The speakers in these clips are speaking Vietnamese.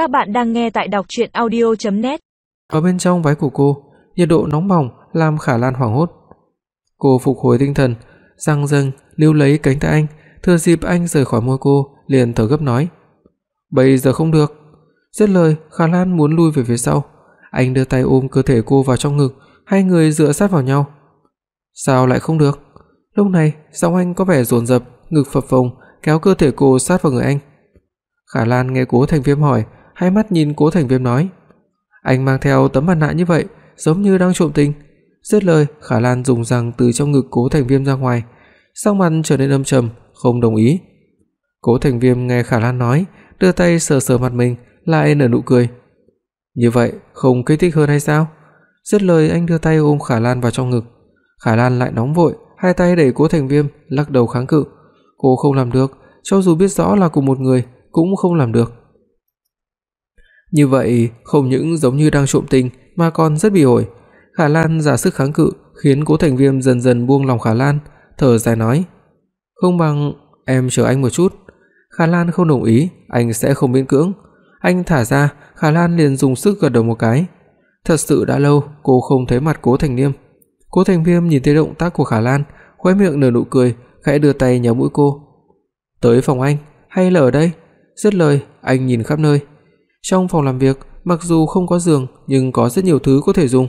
Các bạn đang nghe tại đọc audio net Ở bên trong váy của cô, nhiệt độ nóng bỏng làm Khả Lan hoảng hốt. Cô phục hồi tinh thần, răng răng níu lấy cánh tay anh, thừa dịp anh rời khỏi môi cô, liền thở gấp nói: "Bây giờ không được." Dứt lời, Khả Lan muốn lui về phía sau. Anh đưa tay ôm cơ thể cô vào trong ngực, hai người dựa sát vào nhau. "Sao lại không được?" Lúc này, giọng anh có vẻ dồn dập, ngực phập phồng, kéo cơ thể cô sát vào người anh. Khả Lan nghe Cố Thành Viêm hỏi, hai mắt nhìn Cố Thành Viêm nói: "Anh mang theo tấm mặt nạ như vậy, giống như đang trộm tình." Dứt lời, Khả Lan dùng răng từ trong ngực Cố Thành Viêm ra ngoài, sắc mặt trở nên âm trầm, không đồng ý. Cố Thành Viêm nghe Khả Lan nói, đưa tay sờ sờ mặt mình, lại nở nụ cười. "Như vậy không kích thích hơn hay sao?" Dứt lời anh đưa tay ôm Khả Lan vào trong ngực. Khả Lan lại nóng vội, hai tay đẩy Cố Thành Viêm, lắc đầu kháng cự. Cô không làm được, cho dù biết rõ là cùng một người cũng không làm được. Như vậy, không những giống như đang trộm tình mà còn rất bị ổi. Khả Lan giả sức kháng cự, khiến Cố Thành Viêm dần dần buông lòng Khả Lan, thở dài nói: "Không bằng em chờ anh một chút." Khả Lan không đồng ý, anh sẽ không miễn cưỡng. Anh thả ra, Khả Lan liền dùng sức gật đầu một cái. Thật sự đã lâu cô không thấy mặt Cố Thành Viêm. Cố Thành Viêm nhìn thấy động tác của Khả Lan, khóe miệng nở nụ cười, khẽ đưa tay nhéo mũi cô. "Tới phòng anh, hay là ở đây?" Dứt lời, anh nhìn khắp nơi. Trong phòng làm việc, mặc dù không có giường nhưng có rất nhiều thứ có thể dùng.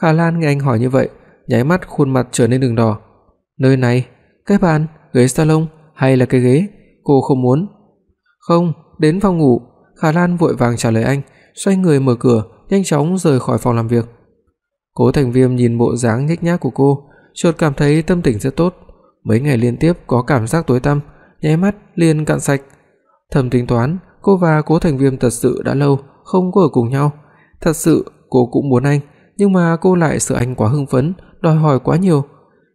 Khả Lan nghe anh hỏi như vậy, nháy mắt khuôn mặt trở nên đường đỏ. "Nơi này, cái bàn, ghế salon hay là cái ghế?" Cô không muốn. "Không, đến phòng ngủ." Khả Lan vội vàng trả lời anh, xoay người mở cửa, nhanh chóng rời khỏi phòng làm việc. Cố Thành Viêm nhìn bộ dáng nhếch nhác của cô, chợt cảm thấy tâm tình rất tốt. Mấy ngày liên tiếp có cảm giác tối tăm, nháy mắt liền cạn sạch. Thầm tính toán, cô và Cố Thành Viêm thật sự đã lâu không có ở cùng nhau. Thật sự cô cũng muốn anh, nhưng mà cô lại sợ anh quá hưng phấn, đòi hỏi quá nhiều.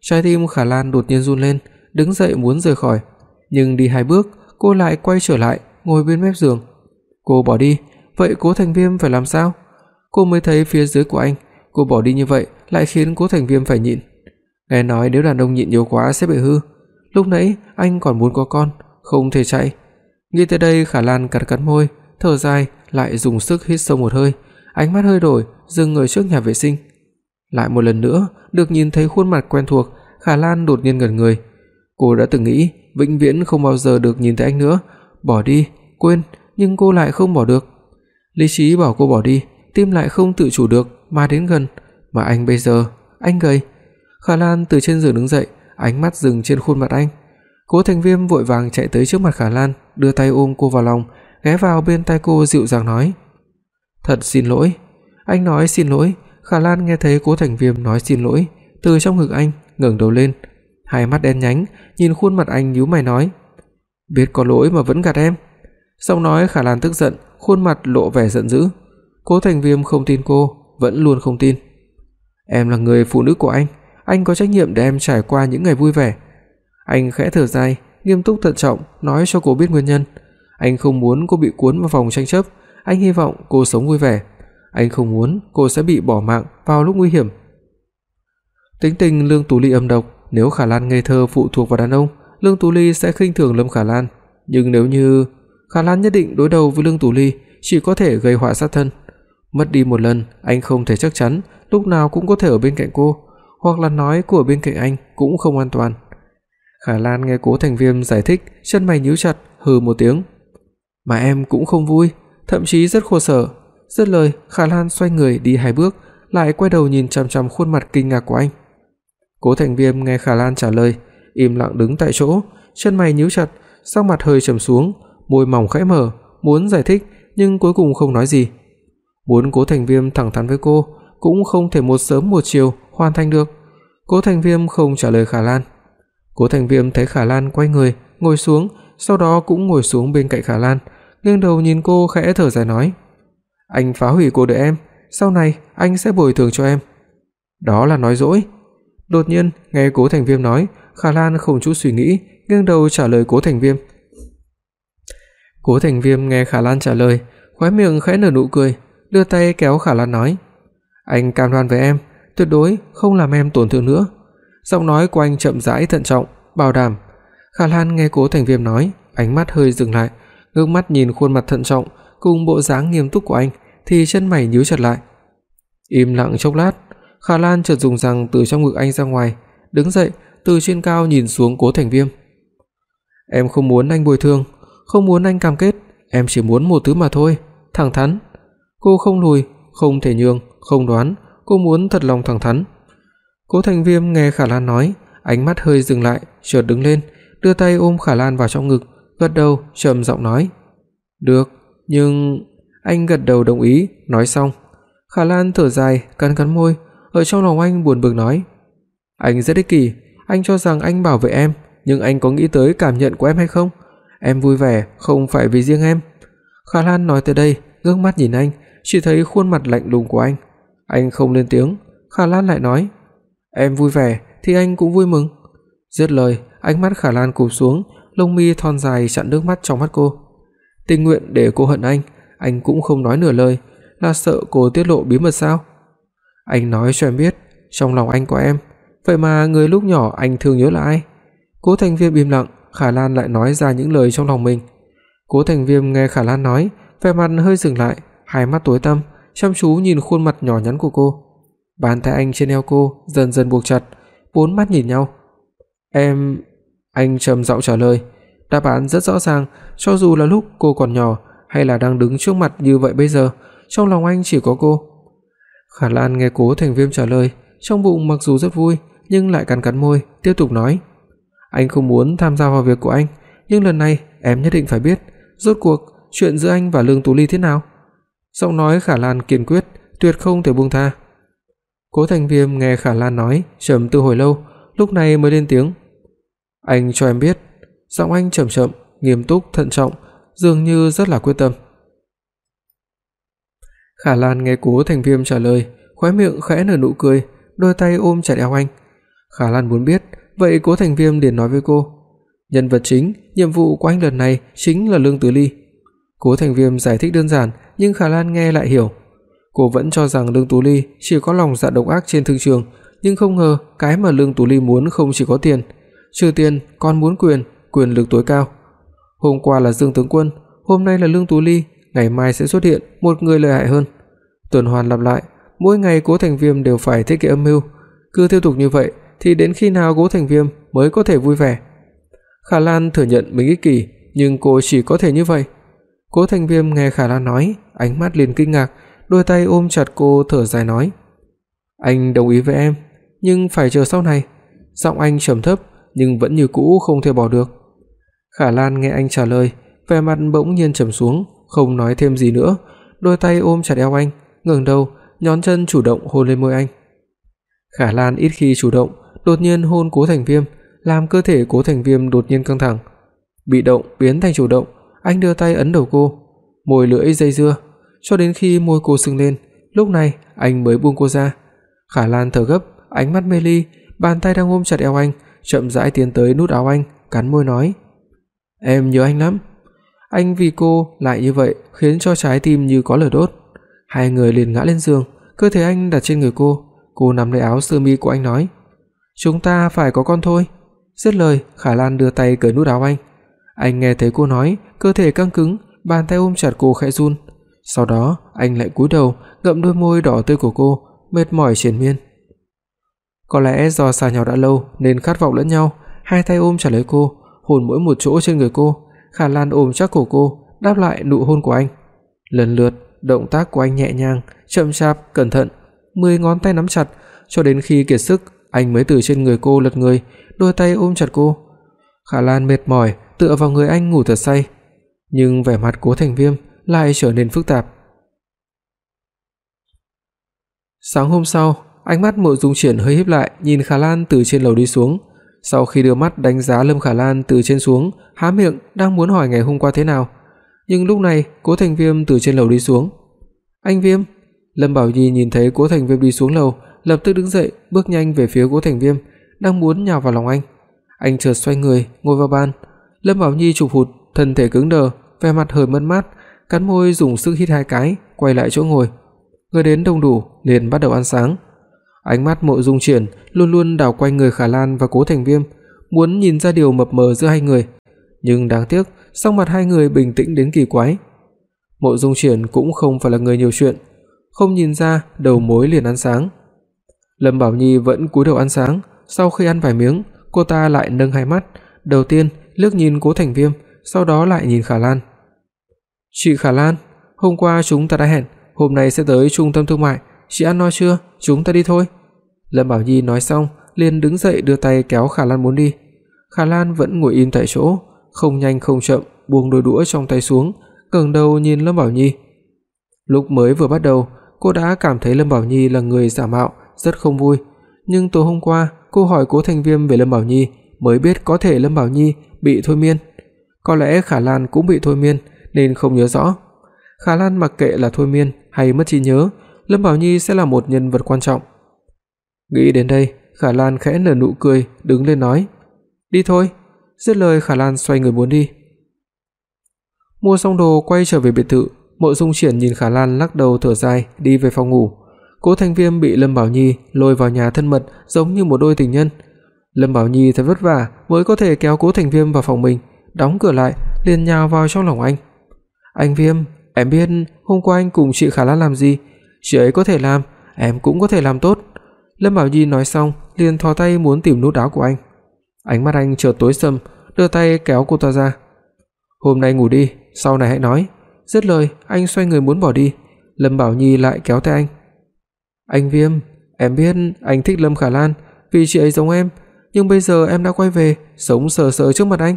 Trái tim Khả Lan đột nhiên run lên, đứng dậy muốn rời khỏi, nhưng đi hai bước, cô lại quay trở lại, ngồi bên mép giường. Cô bỏ đi, vậy Cố Thành Viêm phải làm sao? Cô mới thấy phía dưới của anh, cô bỏ đi như vậy lại khiến Cố Thành Viêm phải nhịn. Nghe nói nếu đàn ông nhịn nhiều quá sẽ bị hư. Lúc nãy anh còn muốn có con, không thể chạy. Nghĩ tới đây, Khả Lan cắn cắn môi, thở dài, lại dùng sức hít sâu một hơi, ánh mắt hơi đổi, dừng ở trước nhà vệ sinh. Lại một lần nữa, được nhìn thấy khuôn mặt quen thuộc, Khả Lan đột nhiên ngẩn người. Cô đã từng nghĩ vĩnh viễn không bao giờ được nhìn thấy anh nữa, bỏ đi, quên, nhưng cô lại không bỏ được. Lý trí bảo cô bỏ đi, tim lại không tự chủ được mà đến gần, mà anh bây giờ, anh gầy. Khả Lan từ trên giường đứng dậy, ánh mắt dừng trên khuôn mặt anh. Cố Thành Viêm vội vàng chạy tới trước mặt Khả Lan, đưa tay ôm cô vào lòng, ghé vào bên tai cô dịu dàng nói: "Thật xin lỗi." Anh nói xin lỗi, Khả Lan nghe thấy Cố Thành Viêm nói xin lỗi, từ trong ngực anh ngẩng đầu lên, hai mắt đen nhánh, nhìn khuôn mặt anh nhíu mày nói: "Biết có lỗi mà vẫn gạt em." Sau nói Khả Lan tức giận, khuôn mặt lộ vẻ giận dữ. Cố Thành Viêm không tin cô, vẫn luôn không tin. "Em là người phụ nữ của anh, anh có trách nhiệm để em trải qua những ngày vui vẻ." Anh khẽ thở dài, nghiêm túc thận trọng nói cho cô biết nguyên nhân. Anh không muốn cô bị cuốn vào vòng tranh chấp, anh hy vọng cô sống vui vẻ. Anh không muốn cô sẽ bị bỏ mạng vào lúc nguy hiểm. Tính tình Lương Tú Ly âm độc, nếu Khả Lan ngây thơ phụ thuộc vào đàn ông, Lương Tú Ly sẽ khinh thường Lâm Khả Lan, nhưng nếu như Khả Lan nhất định đối đầu với Lương Tú Ly, chỉ có thể gây họa sát thân. Mất đi một lần, anh không thể chắc chắn lúc nào cũng có thể ở bên cạnh cô, hoặc là nói cô ở bên cạnh anh cũng không an toàn. Khả Lan nghe Cố Thành Viêm giải thích, chân mày nhíu chặt, hừ một tiếng. Mà em cũng không vui, thậm chí rất khổ sở. Dứt lời, Khả Lan xoay người đi hai bước, lại quay đầu nhìn chằm chằm khuôn mặt kinh ngạc của anh. Cố Thành Viêm nghe Khả Lan trả lời, im lặng đứng tại chỗ, chân mày nhíu chặt, sắc mặt hơi trầm xuống, môi mỏng khẽ mở, muốn giải thích nhưng cuối cùng không nói gì. Muốn Cố Thành Viêm thẳng thắn với cô, cũng không thể một sớm một chiều hoàn thành được. Cố Thành Viêm không trả lời Khả Lan. Cố Thành Viêm thấy Khả Lan quay người, ngồi xuống, sau đó cũng ngồi xuống bên cạnh Khả Lan, nghiêng đầu nhìn cô khẽ thở dài nói: "Anh phá hủy cô đời em, sau này anh sẽ bồi thường cho em." Đó là nói dối. Đột nhiên, nghe Cố Thành Viêm nói, Khả Lan không chút suy nghĩ, nghiêng đầu trả lời Cố Thành Viêm. Cố Thành Viêm nghe Khả Lan trả lời, khóe miệng khẽ nở nụ cười, đưa tay kéo Khả Lan nói: "Anh cam đoan với em, tuyệt đối không làm em tổn thương nữa." Giọng nói của anh chậm rãi thận trọng, bảo đảm. Khả Lan nghe Cố Thành Viêm nói, ánh mắt hơi dừng lại, ngước mắt nhìn khuôn mặt thận trọng, cùng bộ dáng nghiêm túc của anh thì chân mày nhíu chặt lại. Im lặng chốc lát, Khả Lan chợt dùng răng từ trong ngực anh ra ngoài, đứng dậy, từ trên cao nhìn xuống Cố Thành Viêm. Em không muốn anh bồi thường, không muốn anh cam kết, em chỉ muốn một thứ mà thôi, thẳng thắn. Cô không lùi, không thể nhường, không đoán, cô muốn thật lòng thẳng thắn. Cố Thành Viêm nghe Khả Lan nói, ánh mắt hơi dừng lại, chợt đứng lên, đưa tay ôm Khả Lan vào trong ngực, gật đầu, trầm giọng nói: "Được, nhưng..." Anh gật đầu đồng ý, nói xong, Khả Lan thở dài, cắn cắn môi, ở trong lòng anh buồn bực nói: "Anh rất ích kỷ, anh cho rằng anh bảo vệ em, nhưng anh có nghĩ tới cảm nhận của em hay không? Em vui vẻ không phải vì riêng em." Khả Lan nói tới đây, ngước mắt nhìn anh, chỉ thấy khuôn mặt lạnh lùng của anh. Anh không lên tiếng, Khả Lan lại nói: "Em vui vẻ thì anh cũng vui mừng." Dứt lời, ánh mắt Khả Lan cụp xuống, lông mi thon dài chặn nước mắt trong mắt cô. Tình nguyện để cô hận anh, anh cũng không nói nửa lời, là sợ cô tiết lộ bí mật sao? Anh nói cho em biết, trong lòng anh có em, vậy mà người lúc nhỏ anh thương nhớ là ai? Cố Thành Viêm im lặng, Khả Lan lại nói ra những lời trong lòng mình. Cố Thành Viêm nghe Khả Lan nói, vẻ mặt hơi dừng lại, hai mắt tối tăm, chăm chú nhìn khuôn mặt nhỏ nhắn của cô. Bàn tay anh trên eo cô dần dần buộc chặt, bốn mắt nhìn nhau. "Em..." Anh trầm giọng trả lời. Đáp án rất rõ ràng, cho dù là lúc cô còn nhỏ hay là đang đứng trước mặt như vậy bây giờ, trong lòng anh chỉ có cô. Khả Lan nghe Cố Thành Viêm trả lời, trong bụng mặc dù rất vui, nhưng lại cắn cắn môi, tiếp tục nói: "Anh không muốn tham gia vào việc của anh, nhưng lần này em nhất định phải biết, rốt cuộc chuyện giữa anh và Lương Tú Ly thế nào?" Giọng nói Khả Lan kiên quyết, tuyệt không thể buông tha. Cố Thành Viêm nghe Khả Lan nói, trầm tư hồi lâu, lúc này mới lên tiếng. "Anh cho em biết." Giọng anh trầm chậm, nghiêm túc, thận trọng, dường như rất là quyết tâm. Khả Lan nghe Cố Thành Viêm trả lời, khóe miệng khẽ nở nụ cười, đôi tay ôm chặt eo anh. Khả Lan muốn biết, vậy Cố Thành Viêm liền nói với cô, nhân vật chính, nhiệm vụ của anh lần này chính là Lương Tử Ly. Cố Thành Viêm giải thích đơn giản, nhưng Khả Lan nghe lại hiểu. Cô vẫn cho rằng Lương Tú Ly chỉ có lòng dạ độc ác trên thương trường, nhưng không ngờ cái mà Lương Tú Ly muốn không chỉ có tiền, trừ tiền còn muốn quyền, quyền lực tối cao. Hôm qua là Dương tướng quân, hôm nay là Lương Tú Ly, ngày mai sẽ xuất hiện một người lợi hại hơn. Tuần hoàn lặp lại, mỗi ngày Cố Thành Viêm đều phải thiết kế âm mưu, cứ tiếp tục như vậy thì đến khi nào Cố Thành Viêm mới có thể vui vẻ. Khả Lan thừa nhận mình ích kỷ, nhưng cô chỉ có thể như vậy. Cố Thành Viêm nghe Khả Lan nói, ánh mắt liền kinh ngạc, đôi tay ôm chặt cô thở dài nói: "Anh đồng ý với em, nhưng phải chờ sau này." Giọng anh trầm thấp nhưng vẫn như cũ không thể bỏ được. Khả Lan nghe anh trả lời, vẻ mặt bỗng nhiên trầm xuống, không nói thêm gì nữa, đôi tay ôm chặt eo anh, ngẩng đầu, nhón chân chủ động hôn lên môi anh. Khả Lan ít khi chủ động, đột nhiên hôn Cố Thành Viêm, làm cơ thể Cố Thành Viêm đột nhiên căng thẳng. Bị động biến thành chủ động, anh đưa tay ấn đầu cô, môi lưỡi dây dưa, cho đến khi môi cô sưng lên, lúc này anh mới buông cô ra. Khả Lan thở gấp, ánh mắt mê ly, bàn tay đang ôm chặt eo anh, chậm rãi tiến tới nút áo anh, cắn môi nói: "Em nhớ anh lắm." Anh vì cô lại như vậy khiến cho trái tim như có lửa đốt. Hai người liền ngã lên giường, cơ thể anh đặt trên người cô, cô nắm lấy áo sơ mi của anh nói: "Chúng ta phải có con thôi." Dứt lời, Khả Lan đưa tay cởi nút áo anh. Anh nghe thấy cô nói, cơ thể căng cứng, bàn tay ôm chặt cô khẽ run. Sau đó, anh lại cúi đầu, ngậm đôi môi đỏ tươi của cô, mệt mỏi triền miên. Có lẽ do xa nhau đã lâu nên khát vọng lẫn nhau, hai tay ôm chặt lấy cô, hôn mỗi một chỗ trên người cô, Khả Lan ôm chắc cổ cô, đáp lại nụ hôn của anh. Lần lượt, động tác của anh nhẹ nhàng, chậm chạp, cẩn thận, mười ngón tay nắm chặt cho đến khi kiệt sức, anh mới từ trên người cô lật người, đôi tay ôm chặt cô. Khả Lan mệt mỏi, tựa vào người anh ngủ thật say, nhưng vẻ mặt Cố Thành Viêm lại trở nên phức tạp. Sáng hôm sau, ánh mắt Mộ Dung Triển hơi híp lại, nhìn Khả Lan từ trên lầu đi xuống. Sau khi đưa mắt đánh giá Lâm Khả Lan từ trên xuống, há miệng đang muốn hỏi ngày hôm qua thế nào, nhưng lúc này, Cố Thành Viêm từ trên lầu đi xuống. "Anh Viêm?" Lâm Bảo Nhi nhìn thấy Cố Thành Viêm đi xuống lầu, lập tức đứng dậy, bước nhanh về phía Cố Thành Viêm, đang muốn nhào vào lòng anh. Anh chợt xoay người, ngồi vào bàn. Lâm Bảo Nhi chụp hụt, thân thể cứng đờ, vẻ mặt hơi mất mát, cắn môi dùng sức hít hai cái, quay lại chỗ ngồi. Người đến đông đủ, liền bắt đầu ăn sáng. Ánh mắt Mộ Dung Triển luôn luôn đảo quanh người Khả Lan và Cố Thành Viêm, muốn nhìn ra điều mập mờ giữa hai người, nhưng đáng tiếc, sắc mặt hai người bình tĩnh đến kỳ quái. Mộ Dung Triển cũng không phải là người nhiều chuyện, không nhìn ra đầu mối liền ăn sáng. Lâm Bảo Nhi vẫn cúi đầu ăn sáng, sau khi ăn vài miếng, cô ta lại nâng hai mắt, đầu tiên liếc nhìn Cố Thành Viêm, sau đó lại nhìn Khả Lan. "Chị Khả Lan, hôm qua chúng ta đã hẹn, hôm nay sẽ tới trung tâm thương mại, chị ăn no chưa? Chúng ta đi thôi." Lâm Bảo Nhi nói xong, liền đứng dậy đưa tay kéo Khả Lan muốn đi. Khả Lan vẫn ngồi im tại chỗ, không nhanh không chậm buông đôi đũa trong tay xuống, ngẩng đầu nhìn Lâm Bảo Nhi. Lúc mới vừa bắt đầu, cô đã cảm thấy Lâm Bảo Nhi là người giả mạo, rất không vui, nhưng tối hôm qua, cô hỏi Cố Thành Viêm về Lâm Bảo Nhi, mới biết có thể Lâm Bảo Nhi bị thôi miên. Có lẽ Khả Lan cũng bị thôi miên nên không nhớ rõ. Khả Lan mặc kệ là thôi miên hay mất trí nhớ, Lâm Bảo Nhi sẽ là một nhân vật quan trọng. Nghĩ đến đây, Khả Lan khẽ nở nụ cười, đứng lên nói: "Đi thôi." Dứt lời Khả Lan xoay người muốn đi. Mua xong đồ quay trở về biệt thự, Mộ Dung Triển nhìn Khả Lan lắc đầu thở dài, đi về phòng ngủ. Cố Thanh Viêm bị Lâm Bảo Nhi lôi vào nhà thân mật giống như một đôi tình nhân. Lâm Bảo Nhi thật vất vả mới có thể kéo Cố Thành Viêm vào phòng mình, đóng cửa lại, liền nhào vào trong lòng anh. "Anh Viêm, em biết hôm qua anh cùng chị Khả Lan làm gì, chị ấy có thể làm, em cũng có thể làm tốt." Lâm Bảo Nhi nói xong, liền thò tay muốn tìm nút áo của anh. Ánh mắt anh chợt tối sầm, đưa tay kéo cô ta ra. "Hôm nay ngủ đi, sau này hãy nói." Dứt lời, anh xoay người muốn bỏ đi, Lâm Bảo Nhi lại kéo tay anh. "Anh Viêm, em biết anh thích Lâm Khả Lan vì chị ấy giống em, nhưng bây giờ em đã quay về, sống sờ sờ trước mặt anh."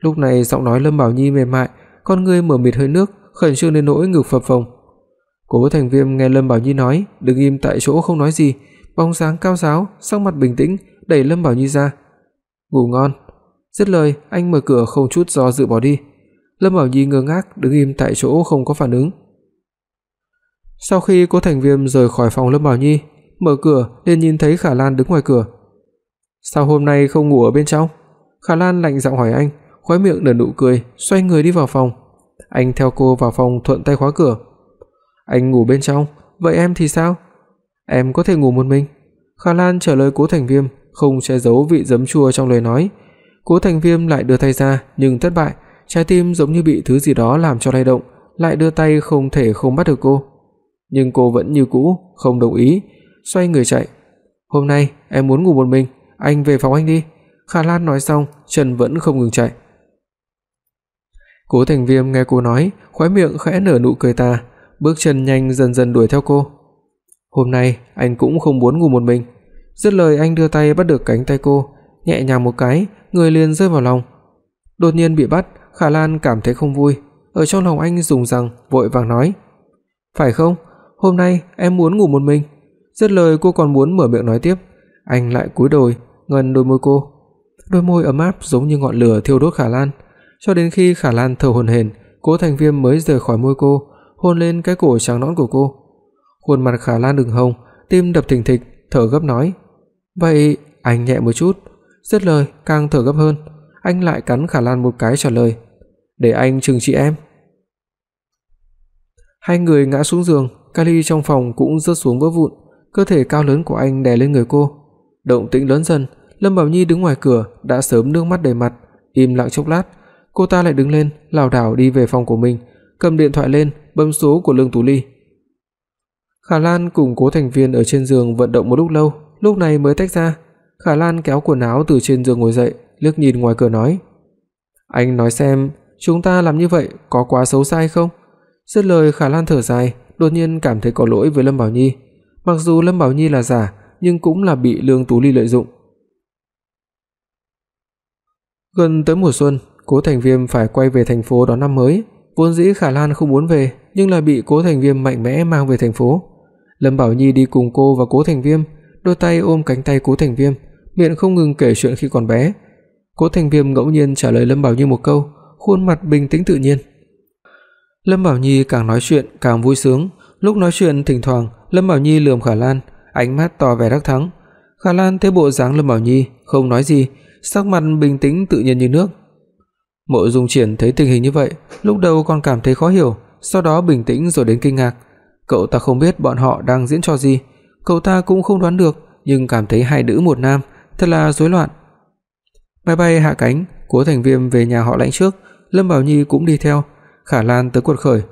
Lúc này giọng nói Lâm Bảo Nhi mềm mại, con người mở mịt hơi nước, khẩn trương đến nỗi ngực phập phồng. Cố Thành Viêm nghe Lâm Bảo Nhi nói, đứng im tại chỗ không nói gì, bóng dáng cao giáo, sắc mặt bình tĩnh, đẩy Lâm Bảo Nhi ra. "Ngủ ngon." Dứt lời, anh mở cửa không chút do dự bỏ đi. Lâm Bảo Nhi ngơ ngác đứng im tại chỗ không có phản ứng. Sau khi Cố Thành Viêm rời khỏi phòng Lâm Bảo Nhi, mở cửa liền nhìn thấy Khả Lan đứng ngoài cửa. "Sao hôm nay không ngủ ở bên trong?" Khả Lan lạnh giọng hỏi anh, khóe miệng nở nụ cười, xoay người đi vào phòng. Anh theo cô vào phòng thuận tay khóa cửa. "Anh ngủ bên trong, vậy em thì sao?" "Em có thể ngủ một mình." Khả Lan trả lời Cố Thành Viêm, không che giấu vị giấm chua trong lời nói. Cố Thành Viêm lại đưa tay ra nhưng thất bại, trái tim giống như bị thứ gì đó làm cho lay động, lại đưa tay không thể không bắt được cô. Nhưng cô vẫn như cũ không đồng ý, xoay người chạy. "Hôm nay em muốn ngủ một mình, anh về phòng anh đi." Khả Lan nói xong, chân vẫn không ngừng chạy. Cố Thành Viêm nghe cô nói, khóe miệng khẽ nở nụ cười tà, bước chân nhanh dần dần đuổi theo cô. "Hôm nay anh cũng không muốn ngủ một mình." Dứt lời anh đưa tay bắt được cánh tay cô, nhẹ nhàng một cái, người liền rơi vào lòng. Đột nhiên bị bắt, Khả Lan cảm thấy không vui, ở trong lòng anh rùng rằng vội vàng nói: "Phải không? Hôm nay em muốn ngủ một mình." Dứt lời cô còn muốn mở miệng nói tiếp, anh lại cúi đầu ngần đôi môi cô. Đôi môi ấm áp giống như ngọn lửa thiêu đốt Khả Lan, cho đến khi Khả Lan thở hổn hển, Cố Thành Viêm mới rời khỏi môi cô, hôn lên cái cổ trắng nõn của cô. Khuôn mặt Khả Lan ửng hồng, tim đập thình thịch, thở gấp nói: "Vậy anh nhẹ một chút." Dứt lời, càng thở gấp hơn, anh lại cắn Khả Lan một cái trả lời: "Để anh trừng trị em." Hai người ngã xuống giường, kali trong phòng cũng rớt xuống vỡ vụn, cơ thể cao lớn của anh đè lên người cô. Động tĩnh lớn dần, Lâm Bảo Nhi đứng ngoài cửa đã sớm nước mắt đầy mặt, im lặng chốc lát, cô ta lại đứng lên, lảo đảo đi về phòng của mình, cầm điện thoại lên, bấm số của Lương Tú Ly. Khả Lan cùng Cố Thành Viên ở trên giường vận động một lúc lâu, lúc này mới tách ra. Khả Lan kéo quần áo từ trên giường ngồi dậy, liếc nhìn ngoài cửa nói: "Anh nói xem, chúng ta làm như vậy có quá xấu xa không?" Dứt lời Khả Lan thở dài, đột nhiên cảm thấy có lỗi với Lâm Bảo Nhi. Mặc dù Lâm Bảo Nhi là giả, nhưng cũng là bị Lương Tú Ly lợi dụng. Gần tới mùa xuân, Cố Thành Viêm phải quay về thành phố đón năm mới, vốn dĩ Khả Lan không muốn về, nhưng lại bị Cố Thành Viêm mạnh mẽ mang về thành phố. Lâm Bảo Nhi đi cùng cô và Cố Thành Viêm, đôi tay ôm cánh tay Cố Thành Viêm, miệng không ngừng kể chuyện khi còn bé. Cố Thành Viêm ngẫu nhiên trả lời Lâm Bảo Nhi một câu, khuôn mặt bình tĩnh tự nhiên. Lâm Bảo Nhi càng nói chuyện càng vui sướng, lúc nói chuyện thỉnh thoảng Lâm Bảo Nhi lườm Khả Lan, ánh mắt tỏ vẻ đắc thắng. Khả Lan thấy bộ dáng Lâm Bảo Nhi, không nói gì, sắc mặt bình tĩnh tự nhiên như nước. Mộ Dung Triển thấy tình hình như vậy, lúc đầu còn cảm thấy khó hiểu, sau đó bình tĩnh rồi đến kinh ngạc. Cậu ta không biết bọn họ đang diễn trò gì, cậu ta cũng không đoán được, nhưng cảm thấy hai nữ một nam, thật là rối loạn. Máy bay hạ cánh, Cố Thành Viêm về nhà họ Lãnh trước, Lâm Bảo Nhi cũng đi theo, Khả Lan tới quật khởi.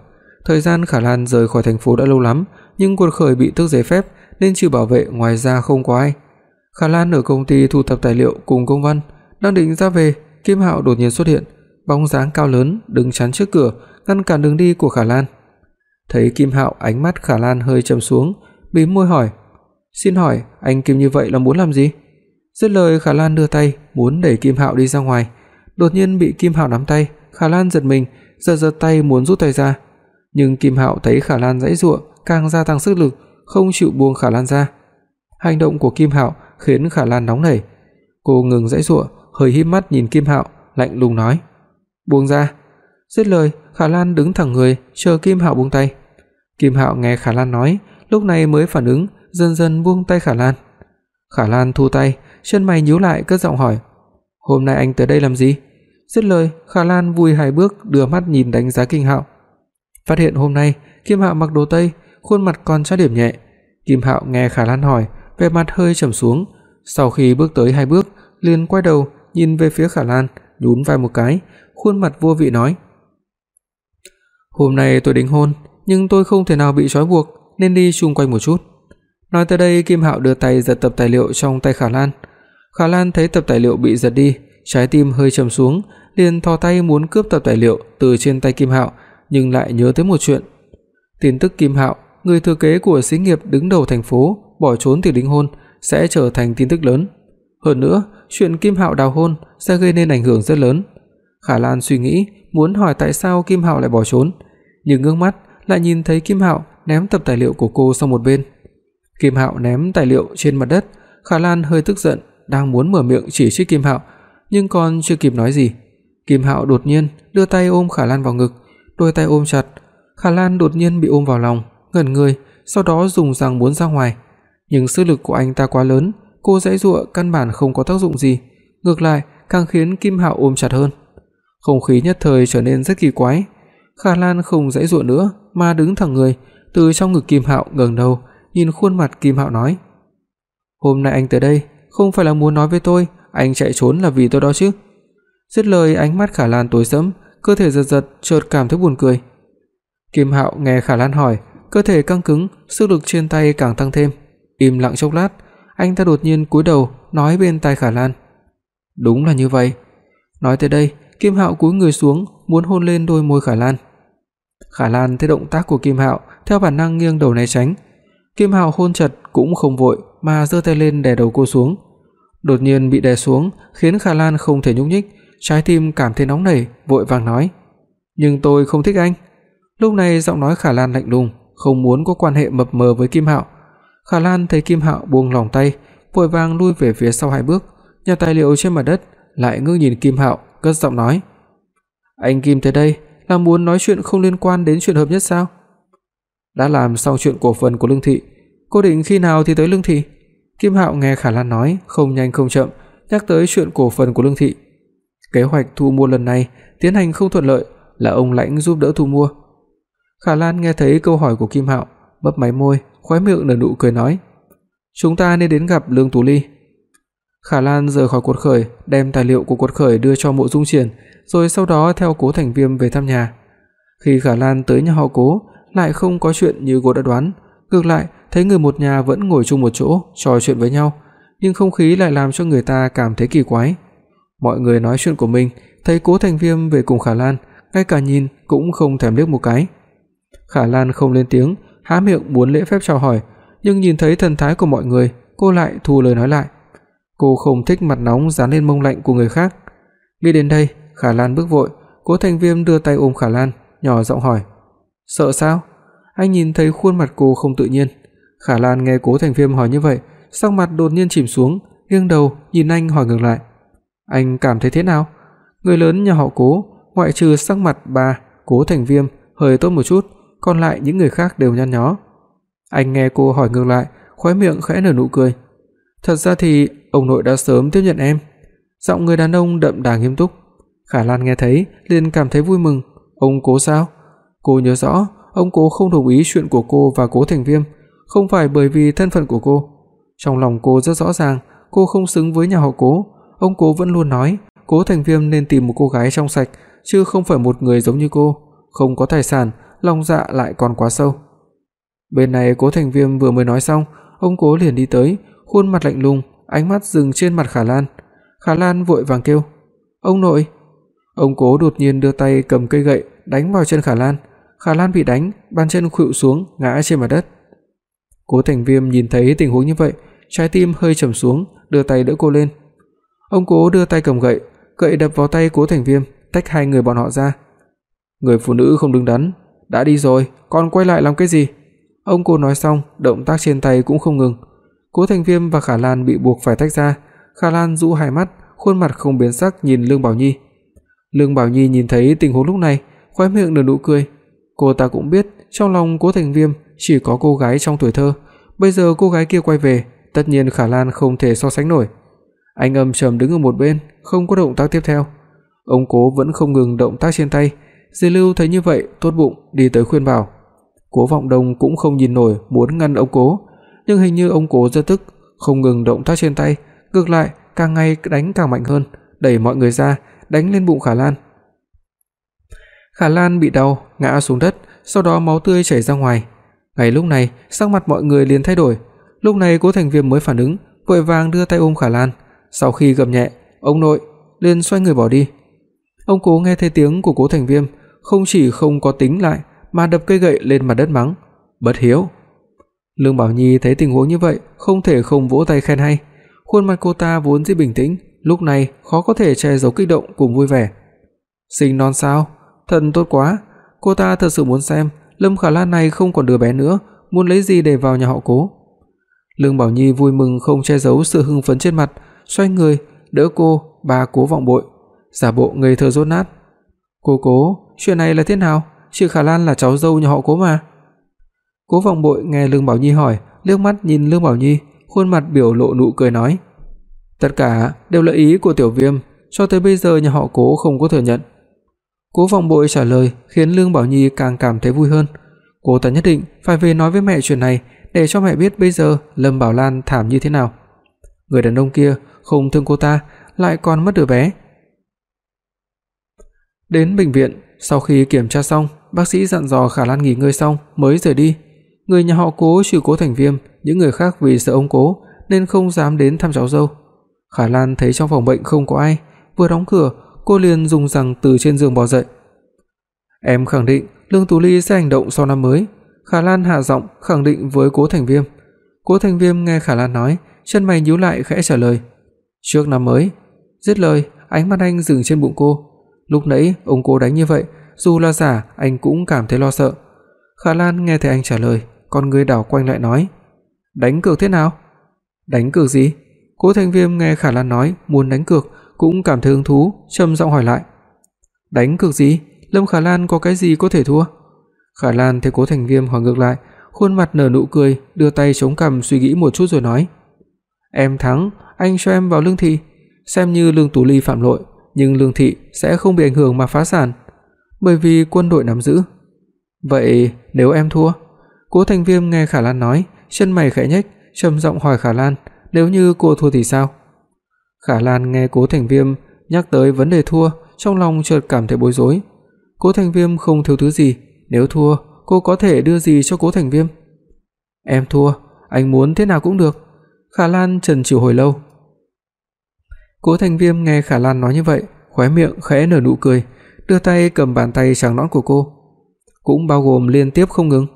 Thời gian Khả Lan rời khỏi thành phố đã lâu lắm, nhưng cuộc khởi bị tước giấy phép nên trừ bảo vệ ngoài ra không có ai. Khả Lan ở công ty thu thập tài liệu cùng công văn, đang định ra về, Kim Hạo đột nhiên xuất hiện, bóng dáng cao lớn đứng chắn trước cửa, ngăn cản đường đi của Khả Lan. Thấy Kim Hạo, ánh mắt Khả Lan hơi trầm xuống, bím môi hỏi: "Xin hỏi, anh Kim như vậy là muốn làm gì?" Dứt lời Khả Lan đưa tay muốn đẩy Kim Hạo đi ra ngoài, đột nhiên bị Kim Hạo nắm tay, Khả Lan giật mình, giật giật tay muốn rút tay ra. Nhưng Kim Hạo thấy Khả Lan giãy giụa, càng gia tăng sức lực, không chịu buông Khả Lan ra. Hành động của Kim Hạo khiến Khả Lan nóng nảy. Cô ngừng giãy giụa, hơi híp mắt nhìn Kim Hạo, lạnh lùng nói: "Buông ra." Dứt lời, Khả Lan đứng thẳng người, chờ Kim Hạo buông tay. Kim Hạo nghe Khả Lan nói, lúc này mới phản ứng, dần dần buông tay Khả Lan. Khả Lan thu tay, chân mày nhíu lại cất giọng hỏi: "Hôm nay anh tới đây làm gì?" Dứt lời, Khả Lan vui hai bước đưa mắt nhìn đánh giá Kim Hạo. Phát hiện hôm nay Kim Hạo mặc đồ tây, khuôn mặt còn trang điểm nhẹ. Kim Hạo nghe Khả Lan hỏi, vẻ mặt hơi trầm xuống, sau khi bước tới hai bước, liền quay đầu nhìn về phía Khả Lan, nhún vai một cái, khuôn mặt vô vị nói: "Hôm nay tôi đính hôn, nhưng tôi không thể nào bị trói buộc nên đi xung quanh một chút." Nói tới đây, Kim Hạo đưa tay giật tập tài liệu trong tay Khả Lan. Khả Lan thấy tập tài liệu bị giật đi, trái tim hơi trầm xuống, liền thò tay muốn cướp tập tài liệu từ trên tay Kim Hạo, nhưng lại nhớ tới một chuyện. Tin tức Kim Hạo, người thừa kế của xí nghiệp đứng đầu thành phố, bỏ trốn từ đính hôn sẽ trở thành tin tức lớn. Hơn nữa, chuyện Kim Hạo đào hôn sẽ gây nên ảnh hưởng rất lớn. Khả Lan suy nghĩ, muốn hỏi tại sao Kim Hạo lại bỏ trốn, nhưng ngước mắt lại nhìn thấy Kim Hạo ném tập tài liệu của cô sang một bên. Kim Hạo ném tài liệu trên mặt đất, Khả Lan hơi tức giận, đang muốn mở miệng chỉ trích Kim Hạo, nhưng còn chưa kịp nói gì, Kim Hạo đột nhiên đưa tay ôm Khả Lan vào ngực, đôi tay ôm chặt. Khả Lan đột nhiên bị ôm vào lòng, ngẩn người, sau đó dùng răng muốn ra ngoài, nhưng sức lực của anh ta quá lớn, cô giãy giụa căn bản không có tác dụng gì, ngược lại càng khiến Kim Hạo ôm chặt hơn. Không khí nhất thời trở nên rất kỳ quái. Khả Lan không dãy dụa nữa mà đứng thẳng người, từ trong ngực Kim Hạo ngẩng đầu, nhìn khuôn mặt Kim Hạo nói: "Hôm nay anh tới đây không phải là muốn nói với tôi anh chạy trốn là vì tôi đó chứ?" Dứt lời ánh mắt Khả Lan tối sẫm, cơ thể giật giật, chợt cảm thấy buồn cười. Kim Hạo nghe Khả Lan hỏi, cơ thể căng cứng, sức lực trên tay càng tăng thêm. Im lặng chốc lát, anh ta đột nhiên cúi đầu nói bên tai Khả Lan: "Đúng là như vậy." Nói tới đây, Kim Hạo cúi người xuống, muốn hôn lên đôi môi Khả Lan. Khả Lan thấy động tác của Kim Hạo, theo bản năng nghiêng đầu né tránh. Kim Hạo hôn chặt cũng không vội mà giơ tay lên đè đầu cô xuống. Đột nhiên bị đè xuống, khiến Khả Lan không thể nhúc nhích, trái tim cảm thấy nóng nảy, vội vàng nói: "Nhưng tôi không thích anh." Lúc này giọng nói Khả Lan lạnh lùng, không muốn có quan hệ mập mờ với Kim Hạo. Khả Lan thấy Kim Hạo buông lòng tay, vội vàng lui về phía sau hai bước, nhặt tài liệu trên mặt đất, lại ngước nhìn Kim Hạo, cất giọng nói: "Anh Kim tới đây là muốn nói chuyện không liên quan đến chuyện hợp nhất sao?" Đã làm xong chuyện cổ phần của Lương thị, cô định khi nào thì tới Lương thị? Kim Hạo nghe Khả Lan nói, không nhanh không chậm, nhắc tới chuyện cổ phần của Lương thị. Kế hoạch thu mua lần này tiến hành không thuận lợi, là ông Lãnh giúp đỡ thu mua. Khả Lan nghe thấy câu hỏi của Kim Hạo, bấp máy môi, khóe miệng nở nụ cười nói: "Chúng ta nên đến gặp Lương Tú Ly." Khả Lan rời khỏi cuộc khởi, đem tài liệu của cuộc khởi đưa cho Mộ Dung Triển, rồi sau đó theo Cố Thành Viêm về thăm nhà. Khi Khả Lan tới nhà họ Cố, lại không có chuyện như cô đã đoán, ngược lại thấy người một nhà vẫn ngồi chung một chỗ trò chuyện với nhau, nhưng không khí lại làm cho người ta cảm thấy kỳ quái. Mọi người nói chuyện của mình, thấy Cố Thành Viêm về cùng Khả Lan, ngay cả nhìn cũng không thèm liếc một cái. Khả Lan không lên tiếng, há miệng muốn lễ phép chào hỏi, nhưng nhìn thấy thần thái của mọi người, cô lại thu lời nói lại. Cô không thích mặt nóng dán lên mông lạnh của người khác. Nghĩ đến đây, Khả Lan bước vội, Cố Thành Viêm đưa tay ôm Khả Lan, nhỏ giọng hỏi: "Sợ sao?" Anh nhìn thấy khuôn mặt cô không tự nhiên. Khả Lan nghe Cố Thành Viêm hỏi như vậy, sắc mặt đột nhiên chìm xuống, nghiêng đầu nhìn anh hỏi ngược lại: "Anh cảm thấy thế nào?" Người lớn nhà họ Cố, ngoại trừ sắc mặt bà Cố Thành Viêm hơi tốt một chút, còn lại những người khác đều nhăn nhó. Anh nghe cô hỏi ngược lại, khóe miệng khẽ nở nụ cười. Thật ra thì ông nội đã sớm tiếp nhận em. Giọng người đàn ông đậm đà nghiêm túc. Khả Lan nghe thấy liền cảm thấy vui mừng. Ông Cố sao? Cô nhớ rõ, ông Cố không đồng ý chuyện của cô và Cố Thành Viêm, không phải bởi vì thân phận của cô. Trong lòng cô rất rõ ràng, cô không xứng với nhà họ Cố, ông Cố vẫn luôn nói, Cố Thành Viêm nên tìm một cô gái trong sạch, chứ không phải một người giống như cô, không có tài sản, lòng dạ lại còn quá sâu. Bên này Cố Thành Viêm vừa mới nói xong, ông Cố liền đi tới, khuôn mặt lạnh lùng, ánh mắt dừng trên mặt Khả Lan. Khả Lan vội vàng kêu: "Ông nội!" Ông Cố đột nhiên đưa tay cầm cây gậy đánh vào chân Khả Lan. Khả Lan bị đánh, bàn chân khuỵu xuống, ngã trên mặt đất. Cố Thành Viêm nhìn thấy tình huống như vậy, trái tim hơi trầm xuống, đưa tay đỡ cô lên. Ông Cố đưa tay cầm gậy, gậy đập vào tay Cố Thành Viêm, tách hai người bọn họ ra. Người phụ nữ không đứng đắn, đã đi rồi, còn quay lại làm cái gì? Ông Cố nói xong, động tác trên tay cũng không ngừng. Cố Thành Viêm và Khả Lan bị buộc phải tách ra, Khả Lan dụ hai mắt, khuôn mặt không biến sắc nhìn Lương Bảo Nhi. Lương Bảo Nhi nhìn thấy tình huống lúc này, khóe miệng nở nụ cười. Cô ta cũng biết, trong lòng Cố Thành Viêm chỉ có cô gái trong tuổi thơ, bây giờ cô gái kia quay về, tất nhiên Khả Lan không thể so sánh nổi. Anh âm trầm đứng ở một bên, không có động tác tiếp theo. Ông Cố vẫn không ngừng động tác trên tay, Di Lưu thấy như vậy, tốt bụng đi tới khuyên bảo. Cố Vọng Đông cũng không nhìn nổi muốn ngăn ông Cố, nhưng hình như ông Cố rất tức, không ngừng động tác trên tay, ngược lại càng ngày đánh càng mạnh hơn, đẩy mọi người ra, đánh lên bụng Khả Lan. Khả Lan bị đau, ngã xuống đất, sau đó máu tươi chảy ra ngoài. Ngay lúc này, sắc mặt mọi người liền thay đổi. Lúc này Cố Thành Viêm mới phản ứng, vội vàng đưa tay ôm Khả Lan, sau khi gầm nhẹ, "Ông nội", liền xoay người bỏ đi. Ông Cố nghe thấy tiếng của Cố Thành Viêm, không chỉ không có tính lại mà đập cây gậy lên mặt đất mắng, "Bất hiếu." Lương Bảo Nhi thấy tình huống như vậy, không thể không vỗ tay khen hay. Khuôn mặt cô ta vốn dĩ bình tĩnh, lúc này khó có thể che giấu kích động cùng vui vẻ. Sinh non sao? Thật tốt quá. Cô ta thật sự muốn xem Lâm Khả Lan này không còn đứa bé nữa, muốn lấy gì để vào nhà họ Cố. Lương Bảo Nhi vui mừng không che giấu sự hưng phấn trên mặt, xoay người đỡ cô, bà Cố vọng bội, giả bộ ngây thơ rốt nát. "Cô Cố, chuyện này là thế nào? Chị Khả Lan là cháu dâu nhà họ Cố mà." Cố Vọng Bội nghe Lương Bảo Nhi hỏi, liếc mắt nhìn Lương Bảo Nhi, khuôn mặt biểu lộ nụ cười nói: "Tất cả đều là ý của tiểu Viêm, cho tới bây giờ nhà họ Cố không có thừa nhận." Cố Vọng Bội trả lời khiến Lương Bảo Nhi càng cảm thấy vui hơn. Cô ta nhất định phải về nói với mẹ chuyện này để cho mẹ biết bây giờ Lâm Bảo Lan thảm như thế nào. Người đàn ông kia không thương cô ta, lại còn mất đứa bé. Đến bệnh viện, sau khi kiểm tra xong, bác sĩ dặn dò Khả Lan nghỉ ngơi xong mới rời đi. Người nhà họ Cố trừ Cố Thành Viêm, những người khác vì sợ ông Cố nên không dám đến thăm cháu dâu. Khả Lan thấy trong phòng bệnh không có ai, vừa đóng cửa, cô liền dùng rằng từ trên giường bò dậy. Em khẳng định Lương Tú Ly sẽ hành động sau năm mới. Khả Lan hạ giọng khẳng định với Cố Thành Viêm. Cố Thành Viêm nghe Khả Lan nói, chân mày nhíu lại khẽ trả lời. Trước năm mới. Dứt lời, ánh mắt anh dừng trên bụng cô. Lúc nãy ông cố đánh như vậy, dù là giả, anh cũng cảm thấy lo sợ. Khả Lan nghe thấy anh trả lời, con người đảo quanh lại nói: "Đánh cược thế nào?" "Đánh cược gì?" Cố Thành Viêm nghe Khả Lan nói muốn đánh cược, cũng cảm thấy hứng thú, trầm giọng hỏi lại. "Đánh cược gì? Lâm Khả Lan có cái gì có thể thua?" Khả Lan thấy Cố Thành Viêm hỏi ngược lại, khuôn mặt nở nụ cười, đưa tay chống cằm suy nghĩ một chút rồi nói: "Em thắng, anh cho em vào lương thị, xem như Lương Tú Ly phạm lỗi, nhưng lương thị sẽ không bị ảnh hưởng mà phá sản, bởi vì quân đội nắm giữ." "Vậy nếu em thua?" Cố Thành Viêm nghe Khả Lan nói, chân mày khẽ nhếch, trầm giọng hỏi Khả Lan, "Nếu như cô thua thì sao?" Khả Lan nghe Cố Thành Viêm nhắc tới vấn đề thua, trong lòng chợt cảm thấy bối rối. Cố Thành Viêm không thiếu thứ gì, nếu thua, cô có thể đưa gì cho Cố Thành Viêm? Em thua, anh muốn thế nào cũng được. Khả Lan chần chừ hồi lâu. Cố Thành Viêm nghe Khả Lan nói như vậy, khóe miệng khẽ nở nụ cười, đưa tay cầm bàn tay trắng nõn của cô, cũng bao gồm liên tiếp không ngừng.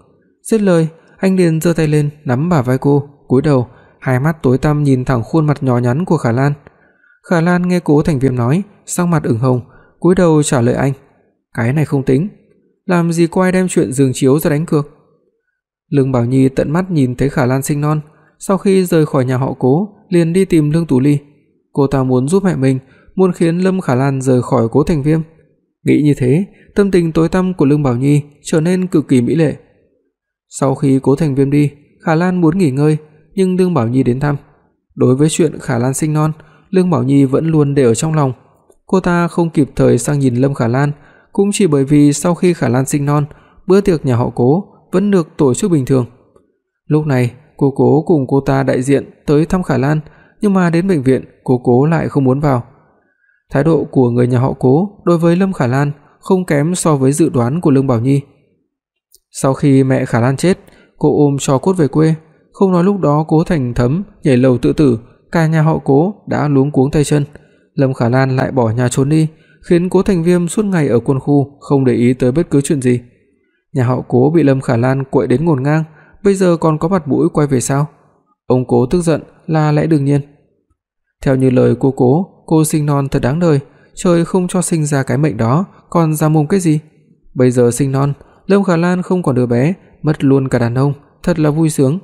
Dứt lời, anh liền giơ tay lên nắm bả vai cô, cúi đầu, hai mắt tối tăm nhìn thẳng khuôn mặt nhỏ nhắn của Khả Lan. Khả Lan nghe Cố Thành Viêm nói, sắc mặt ửng hồng, cúi đầu trả lời anh, "Cái này không tính, làm gì có ai đem chuyện giường chiếu ra đánh cược." Lương Bảo Nhi tận mắt nhìn thấy Khả Lan sinh non, sau khi rời khỏi nhà họ Cố, liền đi tìm Lương Tú Ly. Cô ta muốn giúp mẹ mình, muốn khiến Lâm Khả Lan rời khỏi Cố Thành Viêm. Nghĩ như thế, tâm tình tối tăm của Lương Bảo Nhi trở nên cực kỳ mỹ lệ. Sau khi Cố Thành Viêm đi, Khả Lan muốn nghỉ ngơi, nhưng Lương Bảo Nhi đến thăm. Đối với chuyện Khả Lan sinh non, Lương Bảo Nhi vẫn luôn để ở trong lòng. Cô ta không kịp thời sang nhìn Lâm Khả Lan, cũng chỉ bởi vì sau khi Khả Lan sinh non, bữa tiệc nhà họ Cố vẫn được tổ chức bình thường. Lúc này, cô Cố cùng cô ta đại diện tới thăm Khả Lan, nhưng mà đến bệnh viện, cô Cố lại không muốn vào. Thái độ của người nhà họ Cố đối với Lâm Khả Lan không kém so với dự đoán của Lương Bảo Nhi. Sau khi mẹ Khả Lan chết, cô ôm cho cốt về quê, không nói lúc đó Cố Thành Thấm nhảy lầu tự tử, cả nhà họ Cố đã luống cuống tay chân. Lâm Khả Lan lại bỏ nhà trốn đi, khiến Cố Thành Viêm suốt ngày ở quân khu không để ý tới bất cứ chuyện gì. Nhà họ Cố bị Lâm Khả Lan quậy đến ngổn ngang, bây giờ còn có mặt mũi quay về sao? Ông Cố tức giận là lẽ đương nhiên. Theo như lời cô Cố, cô sinh non thật đáng đời, trời không cho sinh ra cái mệnh đó, còn ra mồm cái gì? Bây giờ sinh non, Lâm Khả Lan không còn đứa bé, mất luôn cả đàn ông, thật là vui sướng.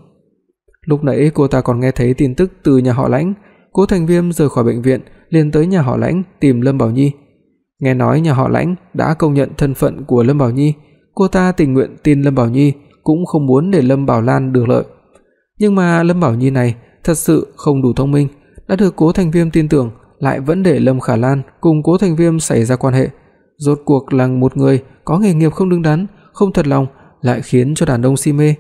Lúc nãy cô ta còn nghe thấy tin tức từ nhà họ Lãnh, Cố Thành Viêm rời khỏi bệnh viện, liền tới nhà họ Lãnh tìm Lâm Bảo Nhi. Nghe nói nhà họ Lãnh đã công nhận thân phận của Lâm Bảo Nhi, cô ta tình nguyện tin Lâm Bảo Nhi, cũng không muốn để Lâm Bảo Lan được lợi. Nhưng mà Lâm Bảo Nhi này thật sự không đủ thông minh, đã được Cố Thành Viêm tin tưởng, lại vẫn để Lâm Khả Lan cùng Cố Thành Viêm xảy ra quan hệ. Rốt cuộc là một người có nghề nghiệp không đứng đắn, không thật lòng, lại khiến cho đàn ông si mê.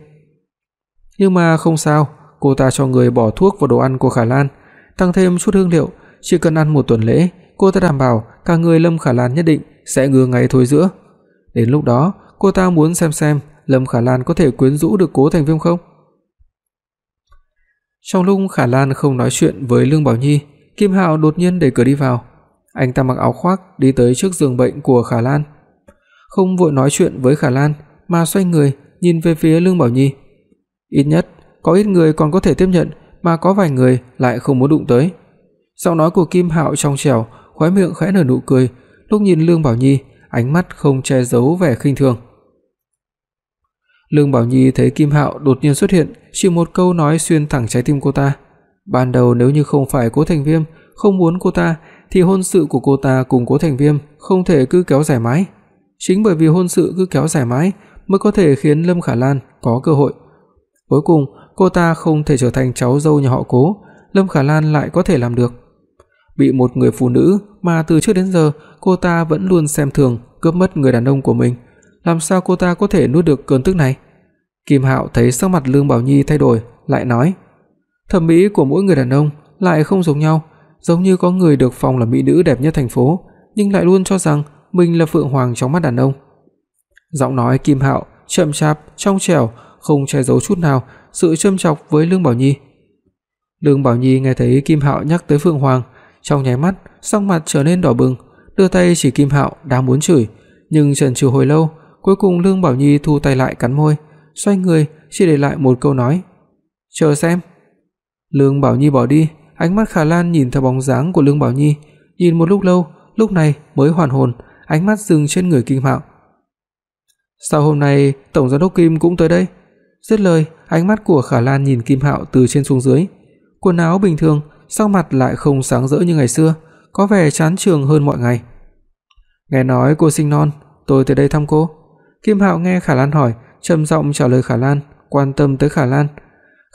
Nhưng mà không sao, cô ta cho người bỏ thuốc vào đồ ăn của Khả Lan, tăng thêm chút hương liệu, chỉ cần ăn một tuần lễ, cô ta đảm bảo cả người Lâm Khả Lan nhất định sẽ ngứa ngáy thối rữa. Đến lúc đó, cô ta muốn xem xem Lâm Khả Lan có thể quyến rũ được Cố Thành Viêm không. Trong lúc Khả Lan không nói chuyện với Lương Bảo Nhi, Kim Hạo đột nhiên đẩy cửa đi vào. Anh ta mặc áo khoác đi tới trước giường bệnh của Khả Lan. Không vội nói chuyện với Khả Lan, mà xoay người nhìn về phía Lương Bảo Nhi. Ít nhất có ít người còn có thể tiếp nhận, mà có vài người lại không muốn đụng tới. Giọng nói của Kim Hạo trong trẻo, khóe miệng khẽ nở nụ cười, lúc nhìn Lương Bảo Nhi, ánh mắt không che giấu vẻ khinh thường. Lương Bảo Nhi thấy Kim Hạo đột nhiên xuất hiện, chỉ một câu nói xuyên thẳng trái tim cô ta. Ban đầu nếu như không phải Cố Thành Viêm không muốn cô ta thì hôn sự của cô ta cùng Cố Thành Viêm không thể cứ kéo dài mãi. Chính bởi vì hôn sự cứ kéo dài mãi mới có thể khiến Lâm Khả Lan có cơ hội. Cuối cùng, cô ta không thể trở thành cháu dâu nhà họ Cố, Lâm Khả Lan lại có thể làm được. Bị một người phụ nữ mà từ trước đến giờ cô ta vẫn luôn xem thường, cướp mất người đàn ông của mình, làm sao cô ta có thể nuốt được cơn tức này? Kim Hạo thấy sắc mặt Lương Bảo Nhi thay đổi, lại nói: "Thẩm mỹ của mỗi người đàn ông lại không giống nhau, giống như có người được phong là mỹ nữ đẹp nhất thành phố, nhưng lại luôn cho rằng mình là phượng hoàng trong mắt đàn ông." Giọng nói Kim Hạo chậm chạp, trong trẻo, không che giấu chút nào sự châm chọc với Lương Bảo Nhi. Lương Bảo Nhi nghe thấy Kim Hạo nhắc tới Phượng Hoàng, trong nháy mắt, sắc mặt trở nên đỏ bừng, đưa tay chỉ Kim Hạo đang muốn chửi, nhưng chần chừ hồi lâu, cuối cùng Lương Bảo Nhi thu tay lại cắn môi, xoay người chỉ để lại một câu nói: "Chờ xem." Lương Bảo Nhi bỏ đi, ánh mắt Khả Lan nhìn theo bóng dáng của Lương Bảo Nhi, nhìn một lúc lâu, lúc này mới hoàn hồn, ánh mắt dừng trên người Kim Hạo. "Sao hôm nay tổng giám đốc Kim cũng tới đây?" Dứt lời, ánh mắt của Khả Lan nhìn Kim Hạo từ trên xuống dưới. Quần áo bình thường, sắc mặt lại không sáng rỡ như ngày xưa, có vẻ chán chường hơn mọi ngày. Nghe nói cô sinh non, tôi tới đây thăm cô. Kim Hạo nghe Khả Lan hỏi, trầm giọng trả lời Khả Lan, quan tâm tới Khả Lan.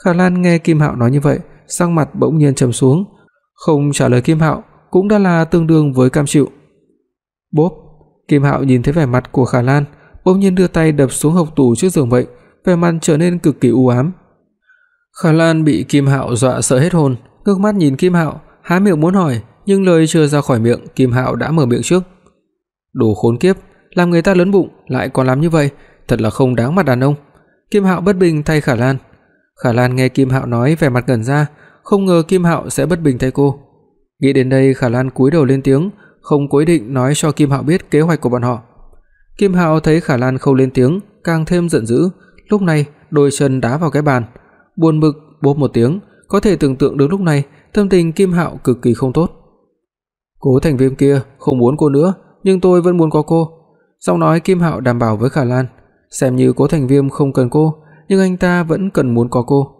Khả Lan nghe Kim Hạo nói như vậy, sắc mặt bỗng nhiên trầm xuống, không trả lời Kim Hạo cũng đã là tương đương với cam chịu. Bốp, Kim Hạo nhìn thấy vẻ mặt của Khả Lan, bỗng nhiên đưa tay đập xuống hộc tủ trước giường bệnh, vẻ mặt trở nên cực kỳ u ám. Khả Lan bị Kim Hạo dọa sợ hết hồn, ngước mắt nhìn Kim Hạo, há miệng muốn hỏi, nhưng lời chưa ra khỏi miệng, Kim Hạo đã mở miệng trước. Đồ khốn kiếp, làm người ta lớn bụng lại còn làm như vậy, thật là không đáng mặt đàn ông. Kim Hạo bất bình thay Khả Lan. Khả Lan nghe Kim Hạo nói vẻ mặt ngẩn ra, không ngờ Kim Hạo sẽ bất bình thay cô. Nghĩ đến đây, Khả Lan cúi đầu lên tiếng, không cố định nói cho Kim Hạo biết kế hoạch của bọn họ. Kim Hạo thấy Khả Lan không lên tiếng, càng thêm giận dữ, lúc này đôi chân đá vào cái bàn, buồn bực bốp một tiếng, có thể tưởng tượng được lúc này tâm tình Kim Hạo cực kỳ không tốt. Cố Thành Viêm kia không muốn cô nữa, nhưng tôi vẫn muốn có cô. Giọng nói Kim Hạo đảm bảo với Khả Lan, xem như Cố Thành Viêm không cần cô, nhưng anh ta vẫn cần muốn có cô.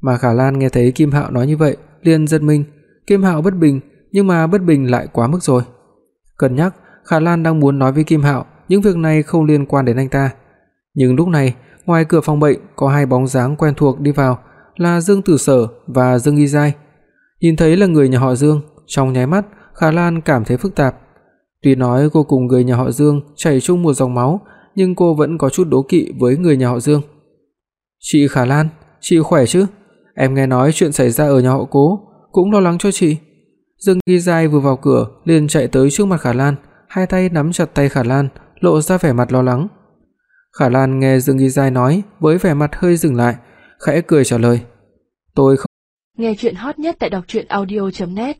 Mà Khả Lan nghe thấy Kim Hạo nói như vậy, liền giật mình, Kim Hạo bất bình, nhưng mà bất bình lại quá mức rồi. Cân nhắc, Khả Lan đang muốn nói với Kim Hạo, những việc này không liên quan đến anh ta. Nhưng lúc này, ngoài cửa phòng bệnh có hai bóng dáng quen thuộc đi vào, là Dương Tử Sở và Dương Y Giai. Nhìn thấy là người nhà họ Dương, trong nháy mắt, Khả Lan cảm thấy phức tạp. Tuy nói cô cùng người nhà họ Dương chảy chung một dòng máu, nhưng cô vẫn có chút đố kỵ với người nhà họ Dương. "Chị Khả Lan, chị khỏe chứ? Em nghe nói chuyện xảy ra ở nhà họ Cố, cũng lo lắng cho chị." Dương Ghi Giai vừa vào cửa liền chạy tới trước mặt Khả Lan, hai tay nắm chặt tay Khả Lan, lộ ra vẻ mặt lo lắng. Khả Lan nghe Dương Nghi Giai nói với vẻ mặt hơi dừng lại, khẽ cười trả lời. Tôi không Nghe truyện hot nhất tại đọc truyện audio net